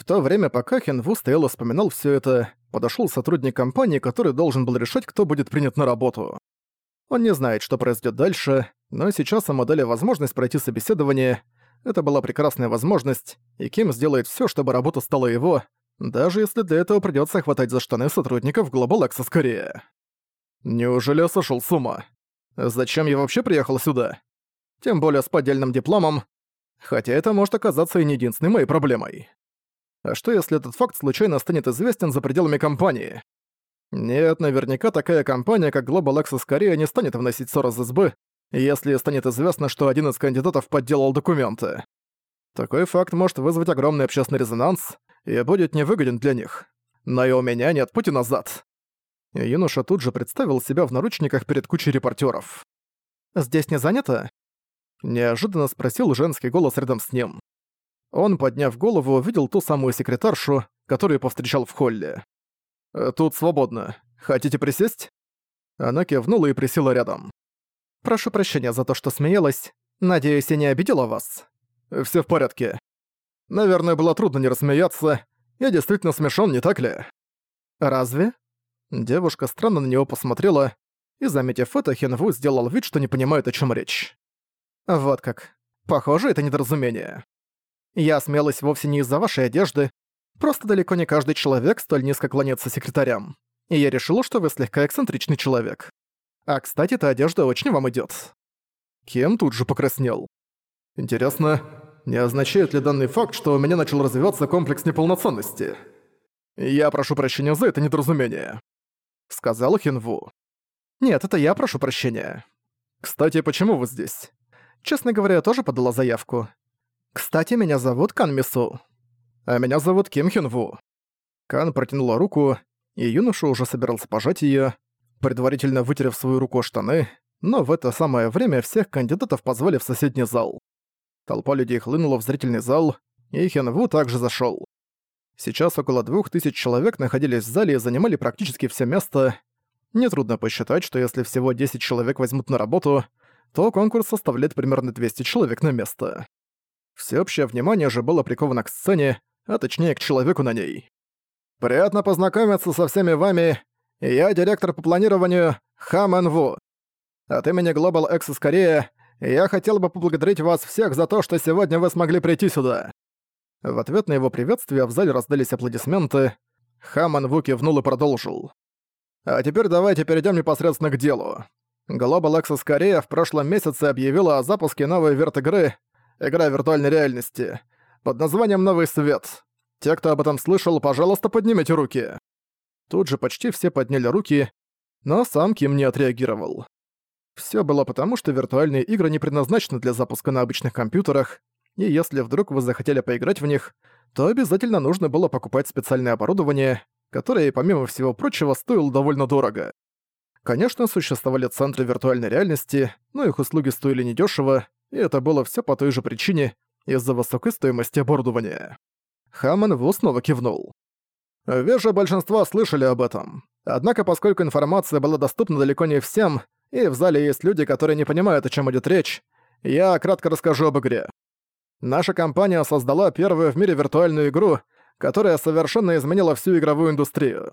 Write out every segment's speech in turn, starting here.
В то время, пока Хенву стоял и вспоминал все это, подошел сотрудник компании, который должен был решать, кто будет принят на работу. Он не знает, что произойдет дальше, но сейчас ему дали возможность пройти собеседование. Это была прекрасная возможность, и Ким сделает все, чтобы работа стала его, даже если для этого придется хватать за штаны сотрудников Global Access скорее. Неужели я сошел с ума? Зачем я вообще приехал сюда? Тем более с поддельным дипломом, хотя это может оказаться и не единственной моей проблемой. А что если этот факт случайно станет известен за пределами компании? Нет, наверняка такая компания, как Global Access Korea, не станет вносить ссор из избы, если станет известно, что один из кандидатов подделал документы. Такой факт может вызвать огромный общественный резонанс и будет невыгоден для них. Но и у меня нет пути назад. юноша тут же представил себя в наручниках перед кучей репортеров. «Здесь не занято?» Неожиданно спросил женский голос рядом с ним. Он, подняв голову, увидел ту самую секретаршу, которую повстречал в холле. «Э, «Тут свободно. Хотите присесть?» Она кивнула и присела рядом. «Прошу прощения за то, что смеялась. Надеюсь, я не обидела вас?» «Всё в порядке. Наверное, было трудно не рассмеяться. Я действительно смешон, не так ли?» «Разве?» Девушка странно на него посмотрела, и, заметив это, Хенву сделал вид, что не понимает, о чем речь. «Вот как. Похоже, это недоразумение. Я смелась вовсе не из-за вашей одежды, просто далеко не каждый человек столь низко кланяется секретарям. И я решила, что вы слегка эксцентричный человек. А, кстати, эта одежда очень вам идёт». Кем тут же покраснел. «Интересно, не означает ли данный факт, что у меня начал развиваться комплекс неполноценности? Я прошу прощения за это недоразумение», — сказал Хинву. «Нет, это я прошу прощения. Кстати, почему вы здесь? Честно говоря, я тоже подала заявку. «Кстати, меня зовут Кан Мису. А меня зовут Ким Хюн Ву». Кан протянула руку, и юноша уже собирался пожать её, предварительно вытерев свою руку о штаны, но в это самое время всех кандидатов позвали в соседний зал. Толпа людей хлынула в зрительный зал, и Хен Ву также зашёл. Сейчас около двух тысяч человек находились в зале и занимали практически все место. Нетрудно посчитать, что если всего 10 человек возьмут на работу, то конкурс составляет примерно 200 человек на место. Всеобщее внимание же было приковано к сцене, а точнее к человеку на ней. «Приятно познакомиться со всеми вами. Я директор по планированию Хамен Ву. От имени Global Access Korea я хотел бы поблагодарить вас всех за то, что сегодня вы смогли прийти сюда». В ответ на его приветствие в зале раздались аплодисменты. Хаман Ву кивнул и продолжил. «А теперь давайте перейдем непосредственно к делу. Global Access Korea в прошлом месяце объявила о запуске новой верт-игры игра виртуальной реальности, под названием «Новый свет». Те, кто об этом слышал, пожалуйста, поднимите руки». Тут же почти все подняли руки, но сам Ким не отреагировал. Все было потому, что виртуальные игры не предназначены для запуска на обычных компьютерах, и если вдруг вы захотели поиграть в них, то обязательно нужно было покупать специальное оборудование, которое, помимо всего прочего, стоило довольно дорого. Конечно, существовали центры виртуальной реальности, но их услуги стоили недешево, и это было все по той же причине, из-за высокой стоимости оборудования. Хаммон Ву снова кивнул. «Вижу, большинство слышали об этом. Однако, поскольку информация была доступна далеко не всем, и в зале есть люди, которые не понимают, о чем идет речь, я кратко расскажу об игре. Наша компания создала первую в мире виртуальную игру, которая совершенно изменила всю игровую индустрию.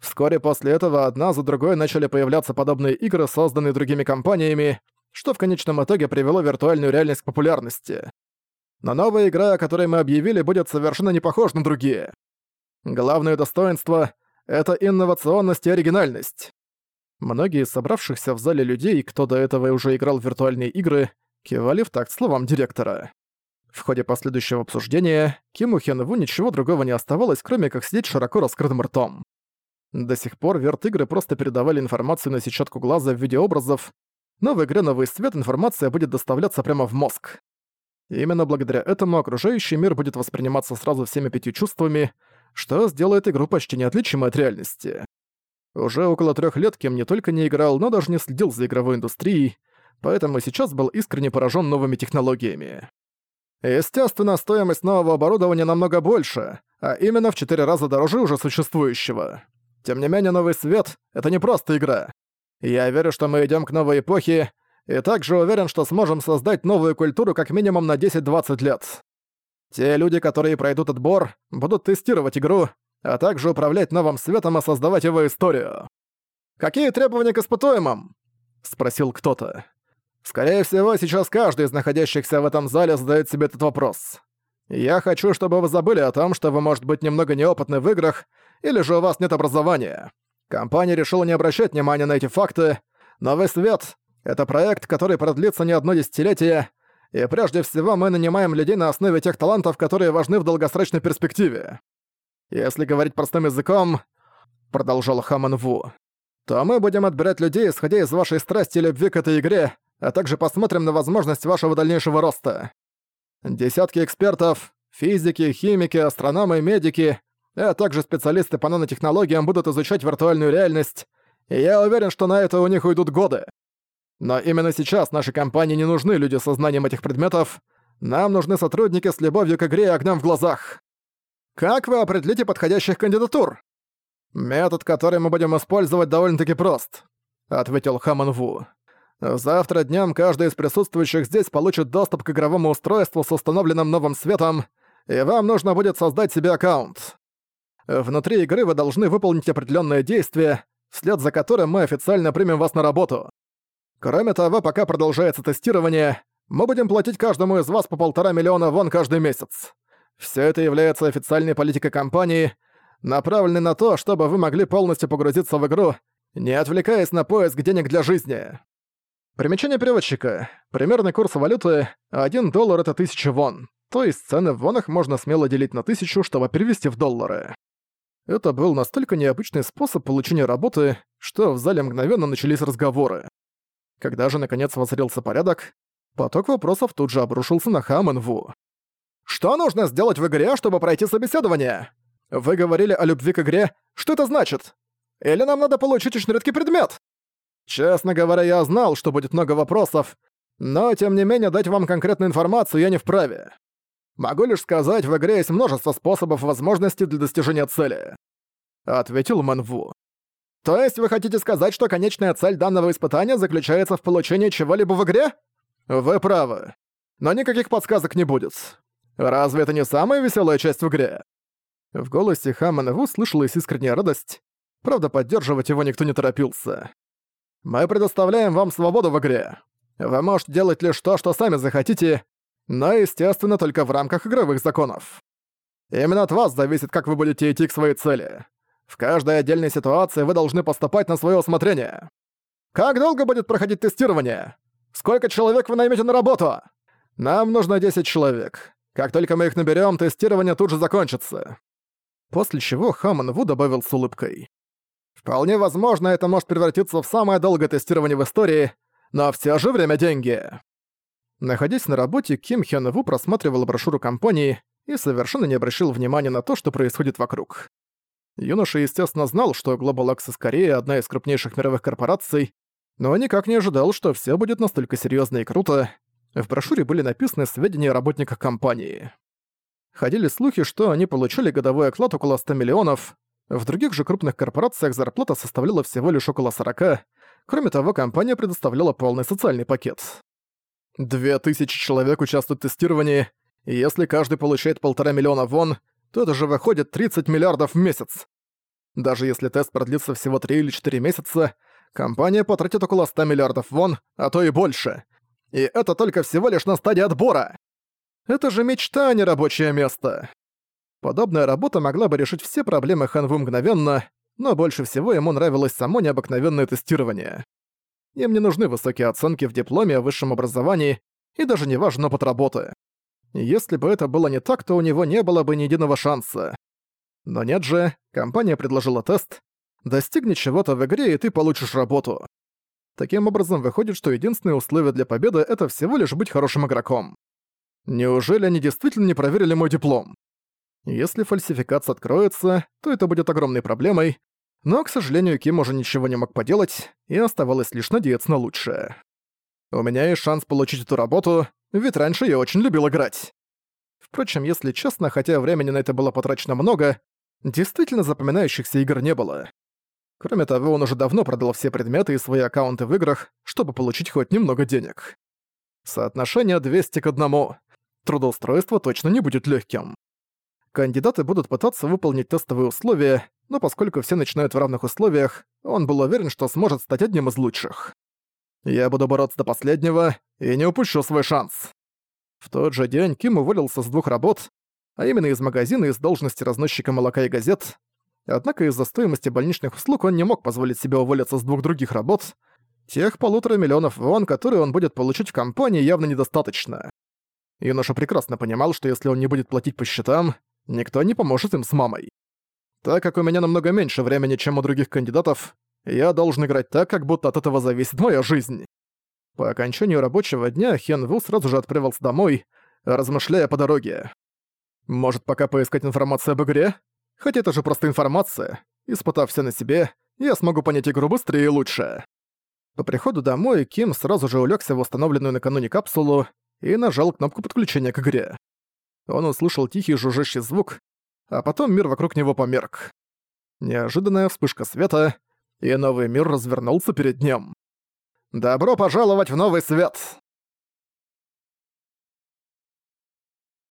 Вскоре после этого одна за другой начали появляться подобные игры, созданные другими компаниями, что в конечном итоге привело виртуальную реальность к популярности. Но новая игра, о которой мы объявили, будет совершенно не похожа на другие. Главное достоинство — это инновационность и оригинальность. Многие собравшихся в зале людей, кто до этого уже играл в виртуальные игры, кивали в такт словам директора. В ходе последующего обсуждения Киму Хенву ничего другого не оставалось, кроме как сидеть широко раскрытым ртом. До сих пор верт-игры просто передавали информацию на сетчатку глаза в виде образов, но в игре «Новый свет» информация будет доставляться прямо в мозг. И именно благодаря этому окружающий мир будет восприниматься сразу всеми пятью чувствами, что сделает игру почти неотличимой от реальности. Уже около трех лет Кем не только не играл, но даже не следил за игровой индустрией, поэтому сейчас был искренне поражен новыми технологиями. Естественно, стоимость нового оборудования намного больше, а именно в четыре раза дороже уже существующего. Тем не менее, новый свет — это не просто игра. Я верю, что мы идем к новой эпохе, и также уверен, что сможем создать новую культуру как минимум на 10-20 лет. Те люди, которые пройдут отбор, будут тестировать игру, а также управлять новым светом и создавать его историю. «Какие требования к испытуемым?» — спросил кто-то. Скорее всего, сейчас каждый из находящихся в этом зале задает себе этот вопрос. Я хочу, чтобы вы забыли о том, что вы, может быть, немного неопытны в играх, или же у вас нет образования. Компания решила не обращать внимания на эти факты. Новый свет — это проект, который продлится не одно десятилетие, и прежде всего мы нанимаем людей на основе тех талантов, которые важны в долгосрочной перспективе. Если говорить простым языком, продолжал Хаман Ву, то мы будем отбирать людей, исходя из вашей страсти и любви к этой игре, а также посмотрим на возможность вашего дальнейшего роста. Десятки экспертов, физики, химики, астрономы, медики, а также специалисты по нанотехнологиям будут изучать виртуальную реальность, и я уверен, что на это у них уйдут годы. Но именно сейчас нашей компании не нужны люди со знанием этих предметов, нам нужны сотрудники с любовью к игре и огнем в глазах. Как вы определите подходящих кандидатур? Метод, который мы будем использовать, довольно-таки прост, ответил Хаман Ву. Завтра днем каждый из присутствующих здесь получит доступ к игровому устройству с установленным новым светом, и вам нужно будет создать себе аккаунт. Внутри игры вы должны выполнить определенное действие, вслед за которым мы официально примем вас на работу. Кроме того, пока продолжается тестирование, мы будем платить каждому из вас по полтора миллиона вон каждый месяц. Все это является официальной политикой компании, направленной на то, чтобы вы могли полностью погрузиться в игру, не отвлекаясь на поиск денег для жизни. Примечание переводчика. Примерный курс валюты — 1 доллар — это 1000 вон. То есть цены в вонах можно смело делить на тысячу, чтобы перевести в доллары. Это был настолько необычный способ получения работы, что в зале мгновенно начались разговоры. Когда же наконец воцарился порядок, поток вопросов тут же обрушился на Хамэнву. «Что нужно сделать в игре, чтобы пройти собеседование? Вы говорили о любви к игре. Что это значит? Или нам надо получить очень редкий предмет?» Честно говоря, я знал, что будет много вопросов, но тем не менее дать вам конкретную информацию я не вправе. Могу лишь сказать, в игре есть множество способов и возможностей для достижения цели. Ответил Мэнву. То есть вы хотите сказать, что конечная цель данного испытания заключается в получении чего-либо в игре? Вы правы. Но никаких подсказок не будет. Разве это не самая веселая часть в игре? В голосе Хаммана Ву слышалась искренняя радость. Правда, поддерживать его никто не торопился. Мы предоставляем вам свободу в игре. Вы можете делать лишь то, что сами захотите, но, естественно, только в рамках игровых законов. Именно от вас зависит, как вы будете идти к своей цели. В каждой отдельной ситуации вы должны поступать на свое усмотрение. Как долго будет проходить тестирование? Сколько человек вы наймете на работу? Нам нужно 10 человек. Как только мы их наберем, тестирование тут же закончится. После чего Хаммон Ву добавил с улыбкой. Вполне возможно, это может превратиться в самое долгое тестирование в истории, но все же время – деньги. Находясь на работе, Ким Хён Ву просматривал брошюру компании и совершенно не обращал внимания на то, что происходит вокруг. Юноша, естественно, знал, что Global Access Korea – одна из крупнейших мировых корпораций, но никак не ожидал, что все будет настолько серьезно и круто. В брошюре были написаны сведения о работниках компании. Ходили слухи, что они получали годовой оклад около 100 миллионов, в других же крупных корпорациях зарплата составляла всего лишь около 40, кроме того, компания предоставляла полный социальный пакет. Две тысячи человек участвуют в тестировании, и если каждый получает полтора миллиона вон, то это же выходит 30 миллиардов в месяц. Даже если тест продлится всего 3 или 4 месяца, компания потратит около 100 миллиардов вон, а то и больше. И это только всего лишь на стадии отбора. Это же мечта, а не рабочее место. Подобная работа могла бы решить все проблемы Ханву мгновенно, но больше всего ему нравилось само необыкновенное тестирование. Им не нужны высокие оценки в дипломе о высшем образовании и даже не важен опыт работы. Если бы это было не так, то у него не было бы ни единого шанса. Но нет же, компания предложила тест. Достигни чего-то в игре, и ты получишь работу. Таким образом, выходит, что единственное условие для победы — это всего лишь быть хорошим игроком. Неужели они действительно не проверили мой диплом? Если фальсификация откроется, то это будет огромной проблемой, но, к сожалению, Ким уже ничего не мог поделать, и оставалось лишь надеяться на лучшее. У меня есть шанс получить эту работу, ведь раньше я очень любил играть. Впрочем, если честно, хотя времени на это было потрачено много, действительно запоминающихся игр не было. Кроме того, он уже давно продал все предметы и свои аккаунты в играх, чтобы получить хоть немного денег. Соотношение 200 к 1. трудоустройство точно не будет легким. Кандидаты будут пытаться выполнить тестовые условия, но поскольку все начинают в равных условиях, он был уверен, что сможет стать одним из лучших. Я буду бороться до последнего и не упущу свой шанс. В тот же день Ким уволился с двух работ, а именно из магазина и с должности разносчика молока и газет. Однако из-за стоимости больничных услуг он не мог позволить себе уволиться с двух других работ. Тех полутора миллионов вон, которые он будет получить в компании, явно недостаточно. Юноша прекрасно понимал, что если он не будет платить по счетам, никто не поможет им с мамой. Так как у меня намного меньше времени, чем у других кандидатов, я должен играть так, как будто от этого зависит моя жизнь. По окончанию рабочего дня Хен Ву сразу же отправился домой, размышляя по дороге. Может, пока поискать информацию об игре? Хотя это же просто информация. Испытав все на себе, я смогу понять игру быстрее и лучше. По приходу домой Ким сразу же улегся в установленную накануне капсулу и нажал кнопку подключения к игре. Он услышал тихий жужжащий звук, а потом мир вокруг него померк. Неожиданная вспышка света, и новый мир развернулся перед ним. «Добро пожаловать в новый свет!»